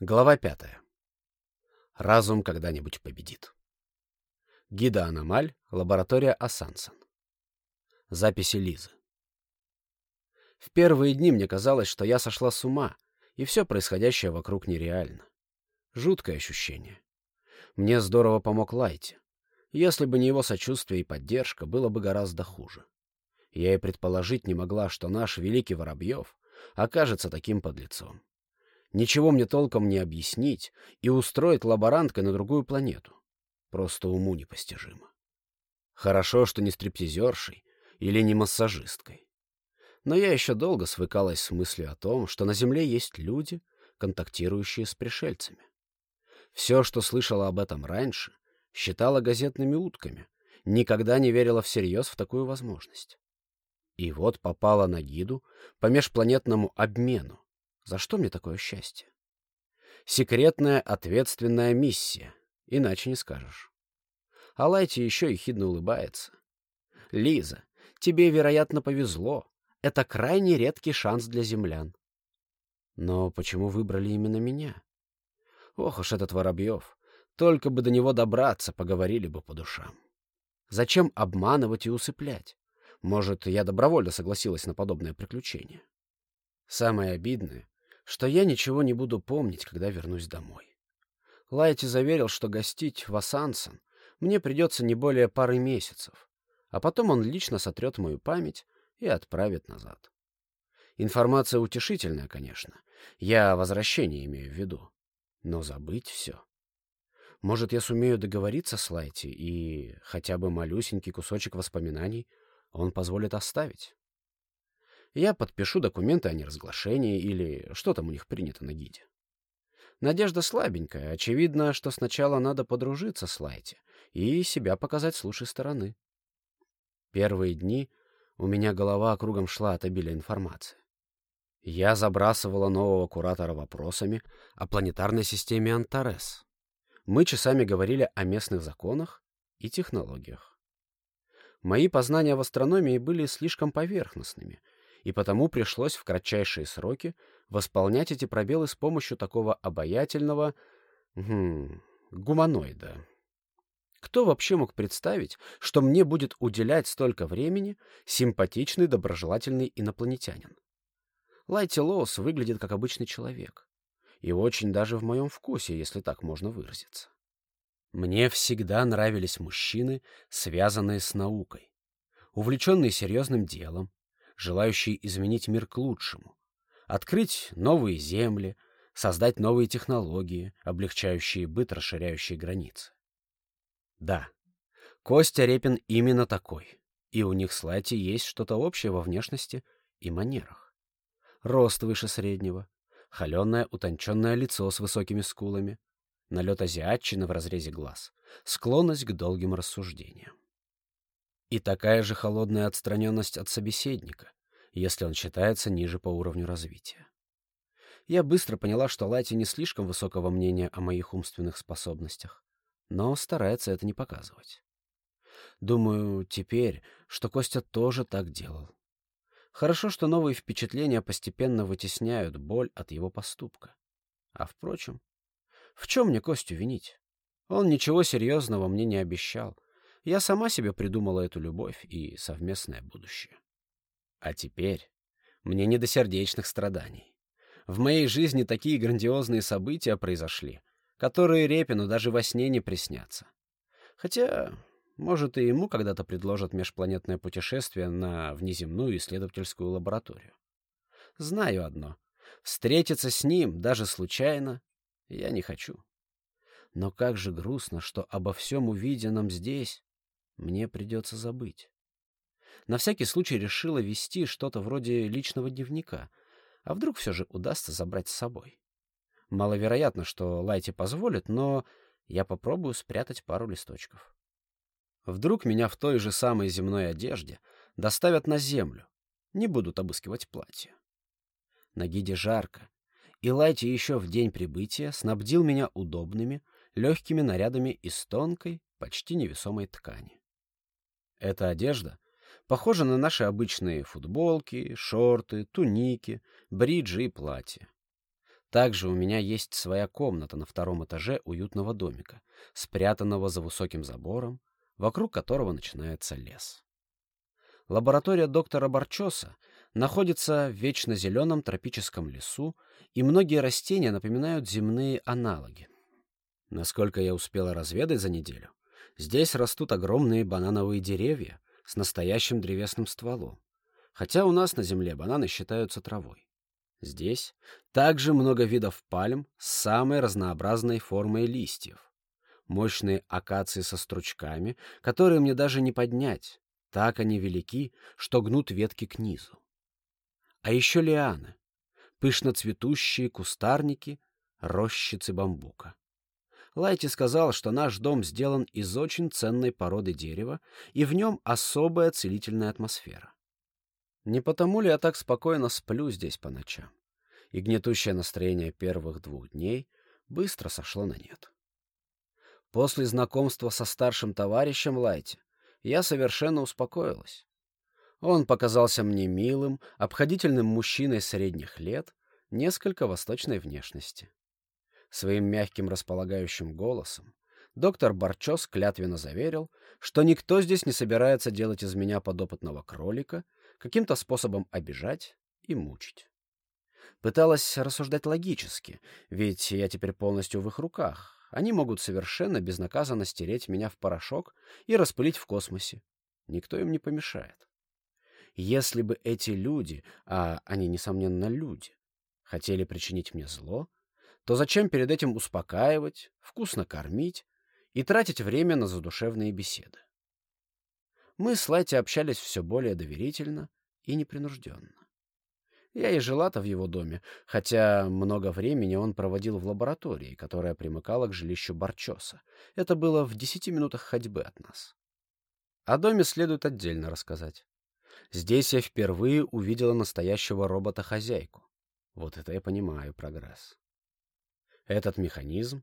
Глава пятая. Разум когда-нибудь победит. Гида Аномаль, лаборатория Ассансон. Записи Лизы. В первые дни мне казалось, что я сошла с ума, и все происходящее вокруг нереально. Жуткое ощущение. Мне здорово помог Лайти. Если бы не его сочувствие и поддержка, было бы гораздо хуже. Я и предположить не могла, что наш великий Воробьев окажется таким подлецом ничего мне толком не объяснить и устроить лаборанткой на другую планету. Просто уму непостижимо. Хорошо, что не стриптизершей или не массажисткой. Но я еще долго свыкалась с мыслью о том, что на Земле есть люди, контактирующие с пришельцами. Все, что слышала об этом раньше, считала газетными утками, никогда не верила всерьез в такую возможность. И вот попала на гиду по межпланетному обмену, за что мне такое счастье? Секретная ответственная миссия, иначе не скажешь. А Лайти еще ехидно улыбается. «Лиза, тебе, вероятно, повезло. Это крайне редкий шанс для землян». Но почему выбрали именно меня? Ох уж этот Воробьев. Только бы до него добраться, поговорили бы по душам. Зачем обманывать и усыплять? Может, я добровольно согласилась на подобное приключение? Самое обидное, что я ничего не буду помнить, когда вернусь домой. Лайти заверил, что гостить в Асансон мне придется не более пары месяцев, а потом он лично сотрет мою память и отправит назад. Информация утешительная, конечно. Я возвращение имею в виду. Но забыть все. Может, я сумею договориться с Лайти, и хотя бы малюсенький кусочек воспоминаний он позволит оставить. Я подпишу документы о неразглашении или что там у них принято на гиде. Надежда слабенькая. Очевидно, что сначала надо подружиться с Лайти и себя показать с лучшей стороны. Первые дни у меня голова кругом шла от обилия информации. Я забрасывала нового куратора вопросами о планетарной системе Антарес. Мы часами говорили о местных законах и технологиях. Мои познания в астрономии были слишком поверхностными — и потому пришлось в кратчайшие сроки восполнять эти пробелы с помощью такого обаятельного хм, гуманоида. Кто вообще мог представить, что мне будет уделять столько времени симпатичный, доброжелательный инопланетянин? Лайти Лоус выглядит как обычный человек. И очень даже в моем вкусе, если так можно выразиться. Мне всегда нравились мужчины, связанные с наукой, увлеченные серьезным делом, желающие изменить мир к лучшему, открыть новые земли, создать новые технологии, облегчающие быт, расширяющие границы. Да, Костя Репин именно такой, и у них с Лати есть что-то общее во внешности и манерах. Рост выше среднего, холеное утонченное лицо с высокими скулами, налет азиатчины в разрезе глаз, склонность к долгим рассуждениям. И такая же холодная отстраненность от собеседника, если он считается ниже по уровню развития. Я быстро поняла, что Лати не слишком высокого мнения о моих умственных способностях, но старается это не показывать. Думаю теперь, что Костя тоже так делал. Хорошо, что новые впечатления постепенно вытесняют боль от его поступка. А впрочем, в чем мне Костю винить? Он ничего серьезного мне не обещал, я сама себе придумала эту любовь и совместное будущее. А теперь мне не до сердечных страданий. В моей жизни такие грандиозные события произошли, которые Репину даже во сне не приснятся. Хотя, может, и ему когда-то предложат межпланетное путешествие на внеземную исследовательскую лабораторию. Знаю одно. Встретиться с ним, даже случайно, я не хочу. Но как же грустно, что обо всем увиденном здесь мне придется забыть. На всякий случай решила вести что-то вроде личного дневника, а вдруг все же удастся забрать с собой. Маловероятно, что Лайти позволит, но я попробую спрятать пару листочков. Вдруг меня в той же самой земной одежде доставят на землю, не будут обыскивать платье. На гиде жарко, и Лайти еще в день прибытия снабдил меня удобными, легкими нарядами из тонкой, почти невесомой ткани. Эта одежда похожа на наши обычные футболки, шорты, туники, бриджи и платья. Также у меня есть своя комната на втором этаже уютного домика, спрятанного за высоким забором, вокруг которого начинается лес. Лаборатория доктора Барчоса находится в вечно зеленом тропическом лесу, и многие растения напоминают земные аналоги. Насколько я успела разведать за неделю, здесь растут огромные банановые деревья с настоящим древесным стволом, хотя у нас на земле бананы считаются травой. Здесь также много видов пальм с самой разнообразной формой листьев. Мощные акации со стручками, которые мне даже не поднять, так они велики, что гнут ветки к низу. А еще лианы, пышно цветущие кустарники, рощицы бамбука. Лайти сказал, что наш дом сделан из очень ценной породы дерева, и в нем особая целительная атмосфера. Не потому ли я так спокойно сплю здесь по ночам? И гнетущее настроение первых двух дней быстро сошло на нет. После знакомства со старшим товарищем Лайти я совершенно успокоилась. Он показался мне милым, обходительным мужчиной средних лет, несколько восточной внешности. Своим мягким располагающим голосом доктор Барчос клятвенно заверил, что никто здесь не собирается делать из меня подопытного кролика — каким-то способом обижать и мучить. Пыталась рассуждать логически, ведь я теперь полностью в их руках. Они могут совершенно безнаказанно стереть меня в порошок и распылить в космосе. Никто им не помешает. Если бы эти люди, а они, несомненно, люди, хотели причинить мне зло, то зачем перед этим успокаивать, вкусно кормить и тратить время на задушевные беседы? Мы с Лайти общались все более доверительно и непринужденно. Я и жила-то в его доме, хотя много времени он проводил в лаборатории, которая примыкала к жилищу Барчоса. Это было в десяти минутах ходьбы от нас. О доме следует отдельно рассказать. Здесь я впервые увидела настоящего робота-хозяйку. Вот это я понимаю прогресс. Этот механизм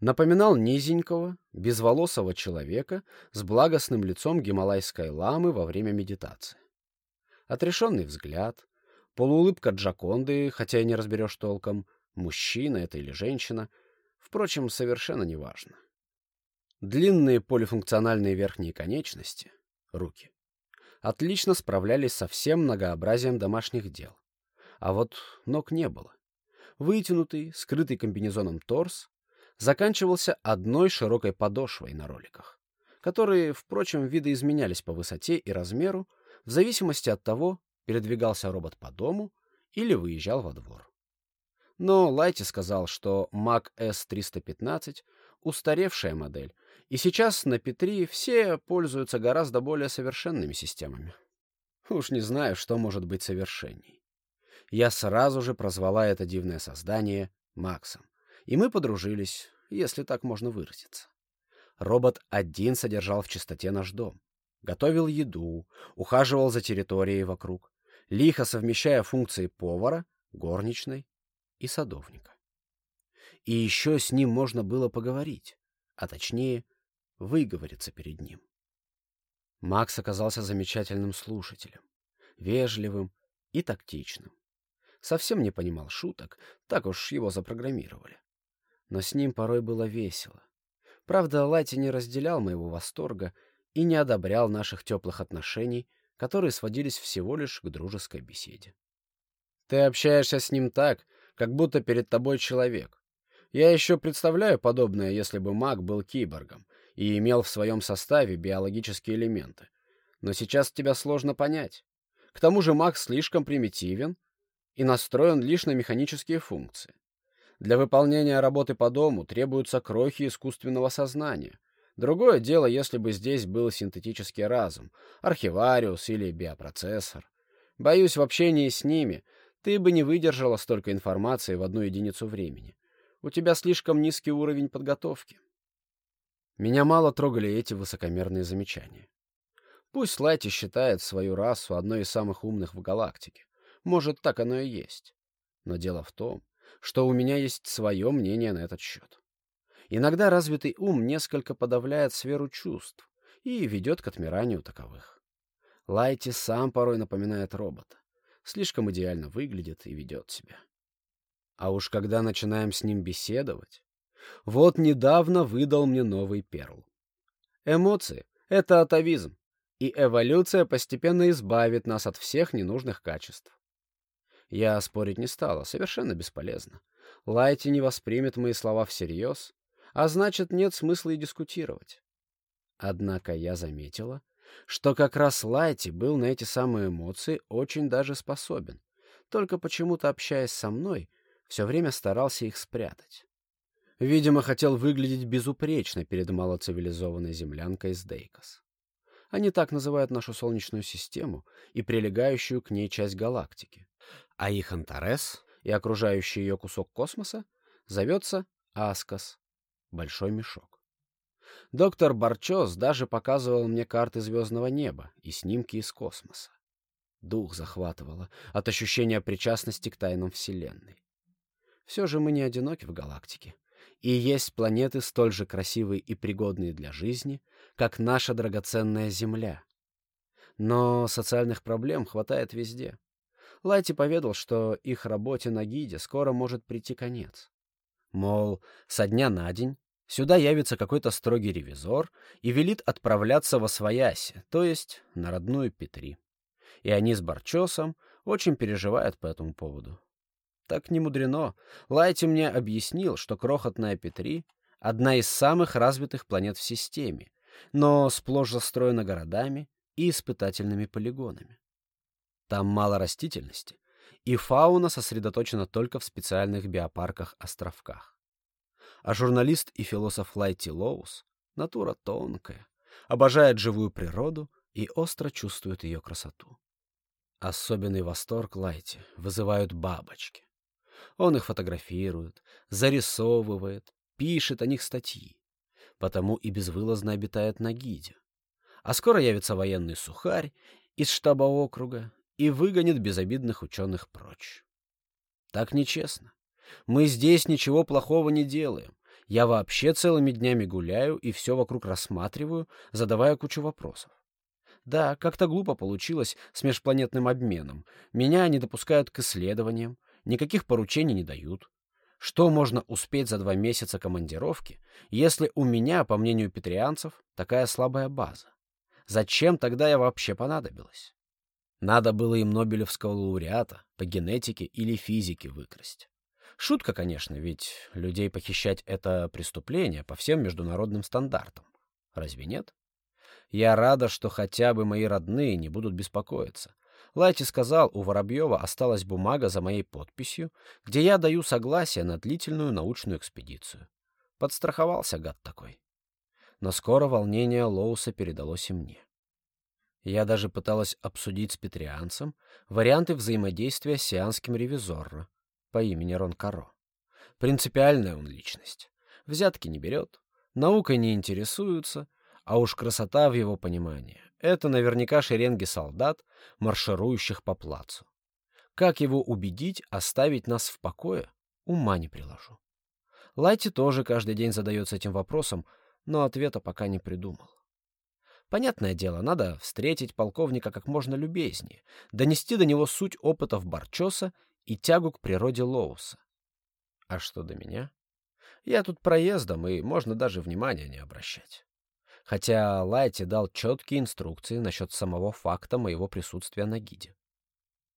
напоминал низенького, безволосого человека с благостным лицом гималайской ламы во время медитации. Отрешенный взгляд, полуулыбка Джаконды, хотя и не разберешь толком, мужчина это или женщина, впрочем, совершенно неважно. Длинные полифункциональные верхние конечности, руки, отлично справлялись со всем многообразием домашних дел. А вот ног не было. Вытянутый, скрытый комбинезоном торс заканчивался одной широкой подошвой на роликах, которые, впрочем, видоизменялись по высоте и размеру в зависимости от того, передвигался робот по дому или выезжал во двор. Но Лайти сказал, что Mac S315 — устаревшая модель, и сейчас на Петри все пользуются гораздо более совершенными системами. Уж не знаю, что может быть совершенней. Я сразу же прозвала это дивное создание Максом и мы подружились, если так можно выразиться. Робот один содержал в чистоте наш дом. Готовил еду, ухаживал за территорией вокруг, лихо совмещая функции повара, горничной и садовника. И еще с ним можно было поговорить, а точнее, выговориться перед ним. Макс оказался замечательным слушателем, вежливым и тактичным. Совсем не понимал шуток, так уж его запрограммировали но с ним порой было весело. Правда, Лати не разделял моего восторга и не одобрял наших теплых отношений, которые сводились всего лишь к дружеской беседе. «Ты общаешься с ним так, как будто перед тобой человек. Я еще представляю подобное, если бы маг был киборгом и имел в своем составе биологические элементы. Но сейчас тебя сложно понять. К тому же маг слишком примитивен и настроен лишь на механические функции. Для выполнения работы по дому требуются крохи искусственного сознания. Другое дело, если бы здесь был синтетический разум, архивариус или биопроцессор. Боюсь, в общении с ними ты бы не выдержала столько информации в одну единицу времени. У тебя слишком низкий уровень подготовки. Меня мало трогали эти высокомерные замечания. Пусть Лайти считает свою расу одной из самых умных в галактике. Может, так оно и есть. Но дело в том, что у меня есть свое мнение на этот счет. Иногда развитый ум несколько подавляет сферу чувств и ведет к отмиранию таковых. Лайти сам порой напоминает робота. Слишком идеально выглядит и ведет себя. А уж когда начинаем с ним беседовать... Вот недавно выдал мне новый перл. Эмоции — это атовизм, и эволюция постепенно избавит нас от всех ненужных качеств. Я спорить не стала, совершенно бесполезно. Лайти не воспримет мои слова всерьез, а значит, нет смысла и дискутировать. Однако я заметила, что как раз Лайти был на эти самые эмоции очень даже способен, только почему-то, общаясь со мной, все время старался их спрятать. Видимо, хотел выглядеть безупречно перед малоцивилизованной землянкой из Дейкос. Они так называют нашу Солнечную систему и прилегающую к ней часть галактики. А их Антарес и окружающий ее кусок космоса зовется Аскос — Большой мешок. Доктор Барчос даже показывал мне карты звездного неба и снимки из космоса. Дух захватывало от ощущения причастности к тайнам Вселенной. Все же мы не одиноки в галактике. И есть планеты столь же красивые и пригодные для жизни, как наша драгоценная Земля. Но социальных проблем хватает везде. Лайти поведал, что их работе на гиде скоро может прийти конец. Мол, со дня на день сюда явится какой-то строгий ревизор и велит отправляться во Свояси, то есть на родную Петри. И они с Барчосом очень переживают по этому поводу. Так не мудрено. Лайти мне объяснил, что крохотная Петри — одна из самых развитых планет в системе, но сплошь застроена городами и испытательными полигонами. Там мало растительности, и фауна сосредоточена только в специальных биопарках-островках. А журналист и философ Лайти Лоус — натура тонкая, обожает живую природу и остро чувствует ее красоту. Особенный восторг Лайти вызывают бабочки. Он их фотографирует, зарисовывает, пишет о них статьи. Потому и безвылазно обитает на гиде. А скоро явится военный сухарь из штаба округа и выгонит безобидных ученых прочь. Так нечестно. Мы здесь ничего плохого не делаем. Я вообще целыми днями гуляю и все вокруг рассматриваю, задавая кучу вопросов. Да, как-то глупо получилось с межпланетным обменом. Меня не допускают к исследованиям, никаких поручений не дают. Что можно успеть за два месяца командировки, если у меня, по мнению петрианцев, такая слабая база? Зачем тогда я вообще понадобилась? Надо было им Нобелевского лауреата по генетике или физике выкрасть. Шутка, конечно, ведь людей похищать — это преступление по всем международным стандартам. Разве нет? Я рада, что хотя бы мои родные не будут беспокоиться, Лайти сказал, у Воробьева осталась бумага за моей подписью, где я даю согласие на длительную научную экспедицию. Подстраховался гад такой. Но скоро волнение Лоуса передалось и мне. Я даже пыталась обсудить с петрианцем варианты взаимодействия с сианским ревизором по имени Рон Каро. Принципиальная он личность. Взятки не берет, наукой не интересуется, а уж красота в его понимании это наверняка шеренги солдат, марширующих по плацу. Как его убедить оставить нас в покое, ума не приложу. Лайти тоже каждый день задается этим вопросом, но ответа пока не придумал. Понятное дело, надо встретить полковника как можно любезнее, донести до него суть опытов Барчоса и тягу к природе Лоуса. А что до меня? Я тут проездом, и можно даже внимания не обращать хотя Лайти дал четкие инструкции насчет самого факта моего присутствия на гиде.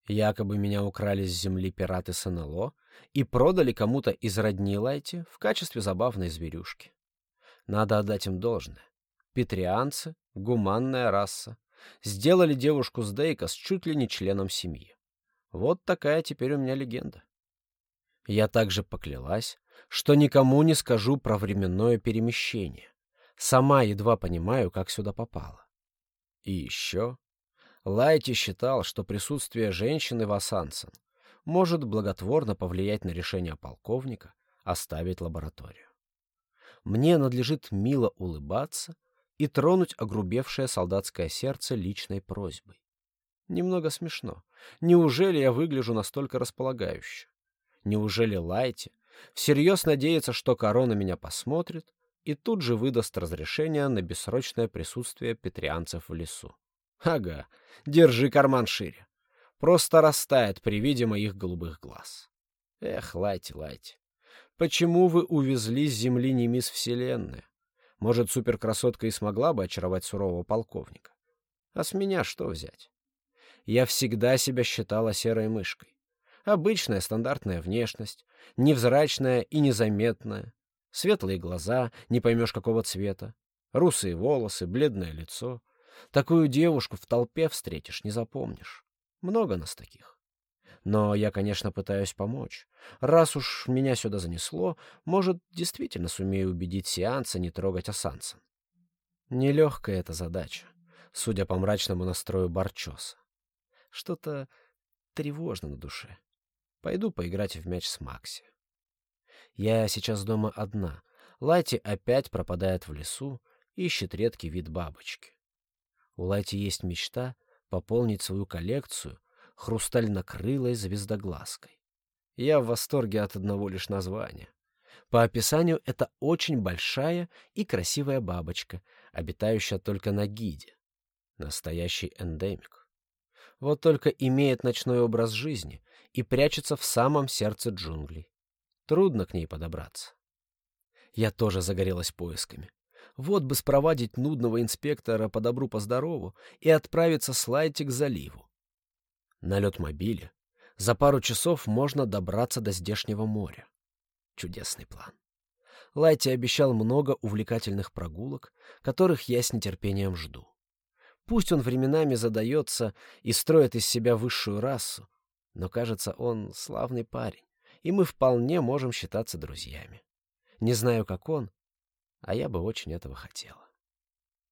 Якобы меня украли с земли пираты с и продали кому-то из родни Лайти в качестве забавной зверюшки. Надо отдать им должное. Петрианцы — гуманная раса. Сделали девушку с Дейка с чуть ли не членом семьи. Вот такая теперь у меня легенда. Я также поклялась, что никому не скажу про временное перемещение. Сама едва понимаю, как сюда попала. И еще Лайти считал, что присутствие женщины в Ассансен может благотворно повлиять на решение полковника оставить лабораторию. Мне надлежит мило улыбаться и тронуть огрубевшее солдатское сердце личной просьбой. Немного смешно. Неужели я выгляжу настолько располагающе? Неужели Лайти всерьез надеется, что корона меня посмотрит и тут же выдаст разрешение на бессрочное присутствие петрианцев в лесу. Ага, держи карман шире. Просто растает при виде моих голубых глаз. Эх, Лайти, Лайти, почему вы увезли с земли не мисс Вселенная? Может, суперкрасотка и смогла бы очаровать сурового полковника? А с меня что взять? Я всегда себя считала серой мышкой. Обычная стандартная внешность, невзрачная и незаметная. Светлые глаза, не поймешь какого цвета. Русые волосы, бледное лицо. Такую девушку в толпе встретишь, не запомнишь. Много нас таких. Но я, конечно, пытаюсь помочь. Раз уж меня сюда занесло, может, действительно сумею убедить сеанса не трогать Асанса. Нелегкая эта задача, судя по мрачному настрою Барчоса. Что-то тревожно на душе. Пойду поиграть в мяч с Макси. Я сейчас дома одна. Лайти опять пропадает в лесу, ищет редкий вид бабочки. У Лайти есть мечта пополнить свою коллекцию хрустальнокрылой звездоглазкой. Я в восторге от одного лишь названия. По описанию это очень большая и красивая бабочка, обитающая только на гиде. Настоящий эндемик. Вот только имеет ночной образ жизни и прячется в самом сердце джунглей. Трудно к ней подобраться. Я тоже загорелась поисками. Вот бы спровадить нудного инспектора по добру, по здорову и отправиться с Лайти к заливу. На лед мобиле за пару часов можно добраться до здешнего моря. Чудесный план. Лайти обещал много увлекательных прогулок, которых я с нетерпением жду. Пусть он временами задается и строит из себя высшую расу, но, кажется, он славный парень, и мы вполне можем считаться друзьями. Не знаю, как он, а я бы очень этого хотела.